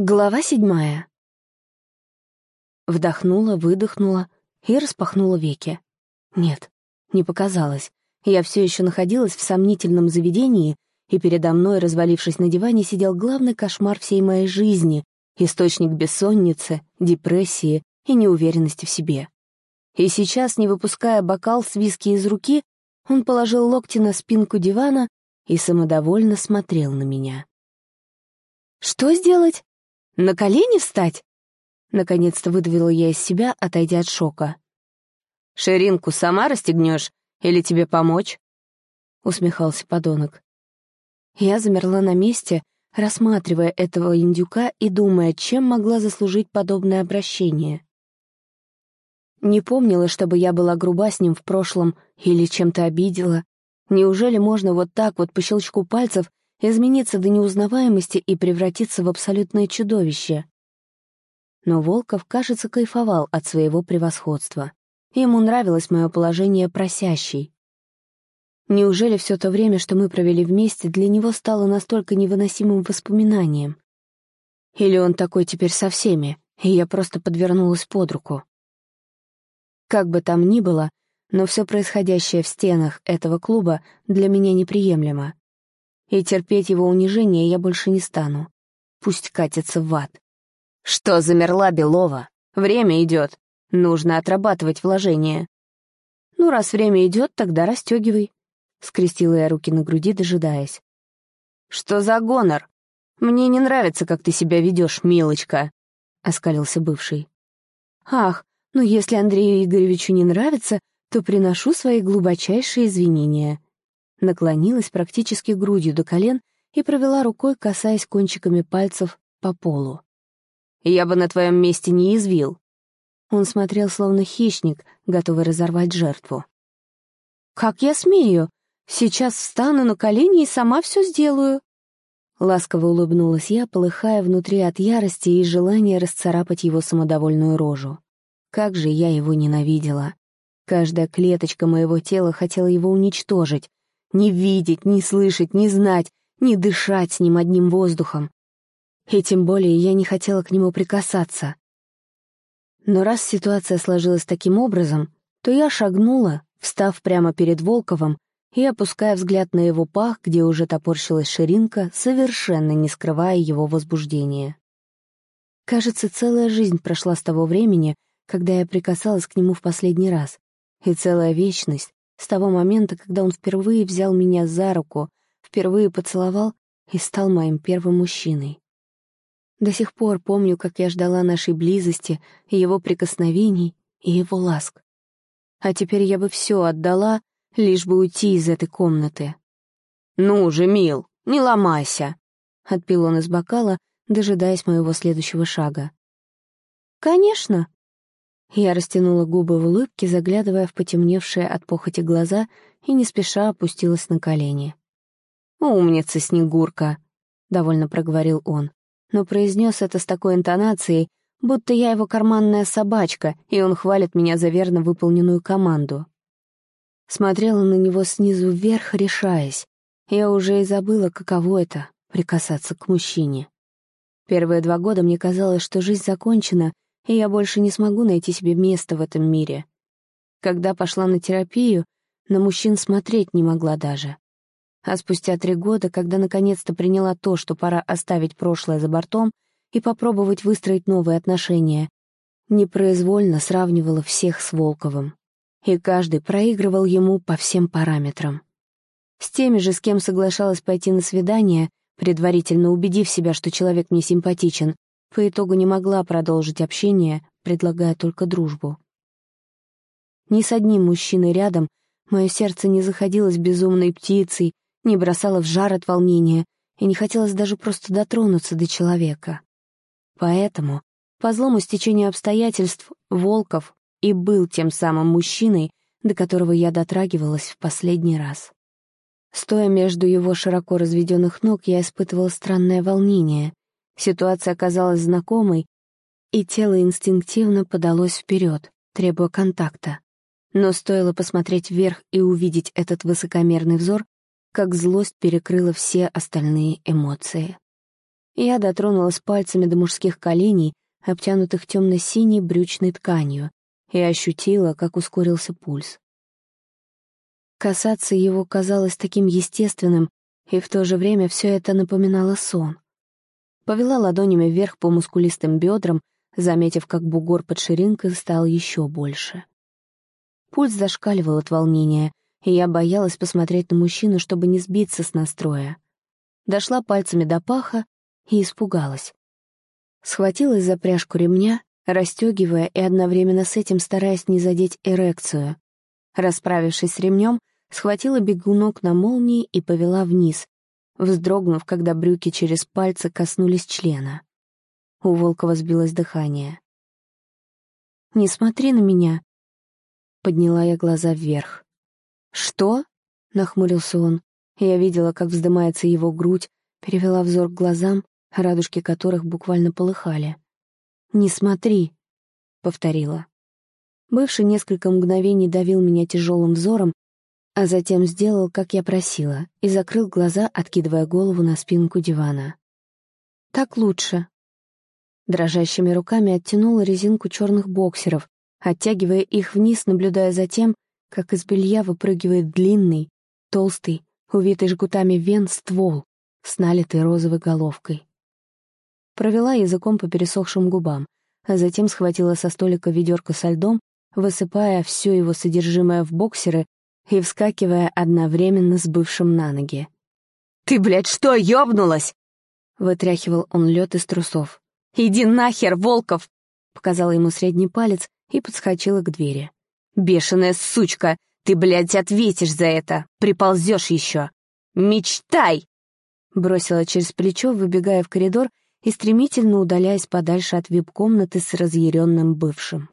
Глава седьмая. Вдохнула, выдохнула и распахнула веки. Нет, не показалось. Я все еще находилась в сомнительном заведении, и передо мной, развалившись на диване, сидел главный кошмар всей моей жизни — источник бессонницы, депрессии и неуверенности в себе. И сейчас, не выпуская бокал с виски из руки, он положил локти на спинку дивана и самодовольно смотрел на меня. «Что сделать?» На колени встать?» Наконец-то выдавила я из себя, отойдя от шока. «Ширинку сама расстегнешь или тебе помочь?» Усмехался подонок. Я замерла на месте, рассматривая этого индюка и думая, чем могла заслужить подобное обращение. Не помнила, чтобы я была груба с ним в прошлом или чем-то обидела. Неужели можно вот так вот по щелчку пальцев измениться до неузнаваемости и превратиться в абсолютное чудовище. Но Волков, кажется, кайфовал от своего превосходства. Ему нравилось мое положение просящей. Неужели все то время, что мы провели вместе, для него стало настолько невыносимым воспоминанием? Или он такой теперь со всеми, и я просто подвернулась под руку? Как бы там ни было, но все происходящее в стенах этого клуба для меня неприемлемо и терпеть его унижение я больше не стану. Пусть катится в ад. «Что замерла, Белова? Время идет. Нужно отрабатывать вложения». «Ну, раз время идет, тогда расстегивай», — скрестила я руки на груди, дожидаясь. «Что за гонор? Мне не нравится, как ты себя ведешь, милочка», — оскалился бывший. «Ах, ну если Андрею Игоревичу не нравится, то приношу свои глубочайшие извинения», наклонилась практически грудью до колен и провела рукой, касаясь кончиками пальцев по полу. «Я бы на твоем месте не извил». Он смотрел, словно хищник, готовый разорвать жертву. «Как я смею? Сейчас встану на колени и сама все сделаю». Ласково улыбнулась я, полыхая внутри от ярости и желания расцарапать его самодовольную рожу. Как же я его ненавидела. Каждая клеточка моего тела хотела его уничтожить, не видеть, не слышать, не знать, не дышать с ним одним воздухом. И тем более я не хотела к нему прикасаться. Но раз ситуация сложилась таким образом, то я шагнула, встав прямо перед Волковым и опуская взгляд на его пах, где уже топорщилась ширинка, совершенно не скрывая его возбуждения. Кажется, целая жизнь прошла с того времени, когда я прикасалась к нему в последний раз, и целая вечность, с того момента, когда он впервые взял меня за руку, впервые поцеловал и стал моим первым мужчиной. До сих пор помню, как я ждала нашей близости, его прикосновений и его ласк. А теперь я бы все отдала, лишь бы уйти из этой комнаты. «Ну же, мил, не ломайся!» — отпил он из бокала, дожидаясь моего следующего шага. «Конечно!» Я растянула губы в улыбке, заглядывая в потемневшие от похоти глаза, и не спеша опустилась на колени. «Умница, Снегурка!» — довольно проговорил он, но произнес это с такой интонацией, будто я его карманная собачка, и он хвалит меня за верно выполненную команду. Смотрела на него снизу вверх, решаясь. Я уже и забыла, каково это — прикасаться к мужчине. Первые два года мне казалось, что жизнь закончена, и я больше не смогу найти себе место в этом мире. Когда пошла на терапию, на мужчин смотреть не могла даже. А спустя три года, когда наконец-то приняла то, что пора оставить прошлое за бортом и попробовать выстроить новые отношения, непроизвольно сравнивала всех с Волковым. И каждый проигрывал ему по всем параметрам. С теми же, с кем соглашалась пойти на свидание, предварительно убедив себя, что человек мне симпатичен, по итогу не могла продолжить общение, предлагая только дружбу. Ни с одним мужчиной рядом мое сердце не заходилось безумной птицей, не бросало в жар от волнения и не хотелось даже просто дотронуться до человека. Поэтому, по злому стечению обстоятельств, Волков и был тем самым мужчиной, до которого я дотрагивалась в последний раз. Стоя между его широко разведенных ног, я испытывала странное волнение, Ситуация оказалась знакомой, и тело инстинктивно подалось вперед, требуя контакта. Но стоило посмотреть вверх и увидеть этот высокомерный взор, как злость перекрыла все остальные эмоции. Я дотронулась пальцами до мужских коленей, обтянутых темно-синей брючной тканью, и ощутила, как ускорился пульс. Касаться его казалось таким естественным, и в то же время все это напоминало сон. Повела ладонями вверх по мускулистым бедрам, заметив, как бугор под ширинкой стал еще больше. Пульс зашкаливал от волнения, и я боялась посмотреть на мужчину, чтобы не сбиться с настроя. Дошла пальцами до паха и испугалась. Схватилась за пряжку ремня, расстегивая и одновременно с этим стараясь не задеть эрекцию. Расправившись с ремнем, схватила бегунок на молнии и повела вниз, вздрогнув, когда брюки через пальцы коснулись члена. У Волкова сбилось дыхание. «Не смотри на меня!» Подняла я глаза вверх. «Что?» — нахмурился он. Я видела, как вздымается его грудь, перевела взор к глазам, радужки которых буквально полыхали. «Не смотри!» — повторила. Бывший несколько мгновений давил меня тяжелым взором, а затем сделал, как я просила, и закрыл глаза, откидывая голову на спинку дивана. «Так лучше». Дрожащими руками оттянула резинку черных боксеров, оттягивая их вниз, наблюдая за тем, как из белья выпрыгивает длинный, толстый, увитый жгутами вен ствол с налитой розовой головкой. Провела языком по пересохшим губам, а затем схватила со столика ведерко со льдом, высыпая все его содержимое в боксеры и вскакивая одновременно с бывшим на ноги. «Ты, блядь, что, ёбнулась?» Вытряхивал он лед из трусов. «Иди нахер, Волков!» Показала ему средний палец и подскочила к двери. «Бешеная сучка! Ты, блядь, ответишь за это! Приползешь еще! Мечтай!» Бросила через плечо, выбегая в коридор и стремительно удаляясь подальше от вип-комнаты с разъяренным бывшим.